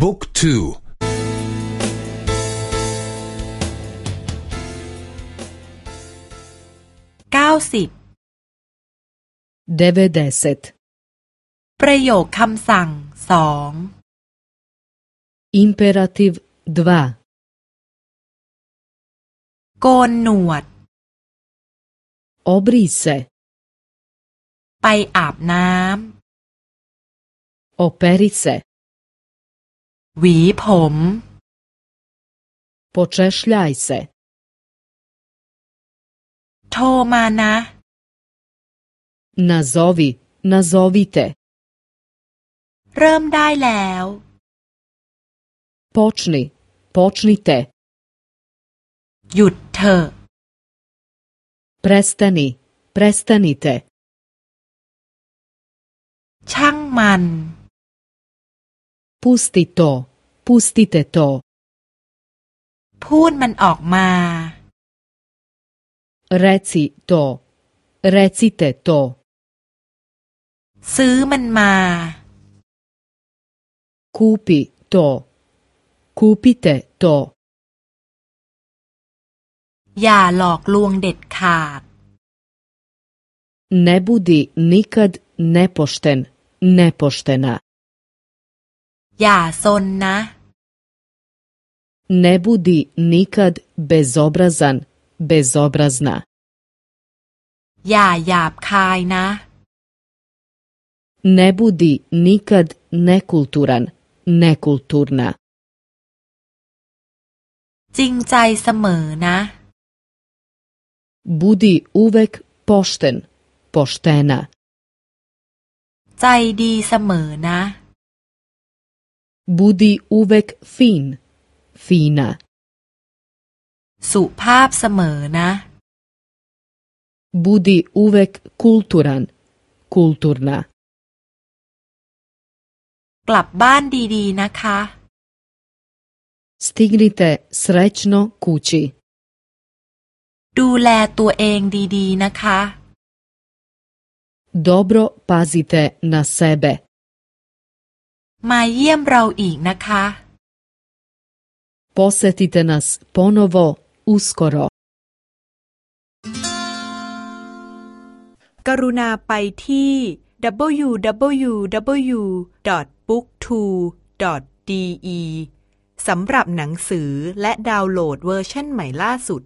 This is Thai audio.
บุ๊กทูเก้าสิบเดวเดเซตประโยคคำสั่งสองอิมเปอร์ทีฟดวาโกนหนวดอบริเซไปอาบน้ำโอเปริเซหวีผม počešljaj se โทรมานะ nazovi nazovite เริ่มได้แล้ว počni počnite หยุดเถอะ prestani prestanite ช่างมัน Pusti to, p u s t i เตโต พูดมันออกมาเรซิโตเรซิเตโตซื้อมันมาคูปิโตคูปิเตโตอย่าหลอกลวงเด็ดขาดเนบุดีนิค a d nepošten, nepoštena. อย่าซนนะ Ne budi nikad bezobrazan, bezobrazna. อย่าหยาบคายนะ Ne budi nikad nekulturan, nekulturna. จริงใจเสมอนะ Budi uvek pošten, poštena. ใจดีเสมอนะ Budi uvek fin, fina. สุภาพเสมอนะ Budi uvek kulturan, kulturna. กลับบ้านดีๆนะคะ Stignite srećno kući. ดูแลตัวเองดีๆนะคะ Dobro pazite na sebe. มาเยี่ยมเราอีกนะคะ Posetite nas ponovo uskoro กรุณาไปที่ w w w b o o k t o d e สำหรับหนังสือและดาวน์โหลดเวอร์ชันใหม่ล่าสุด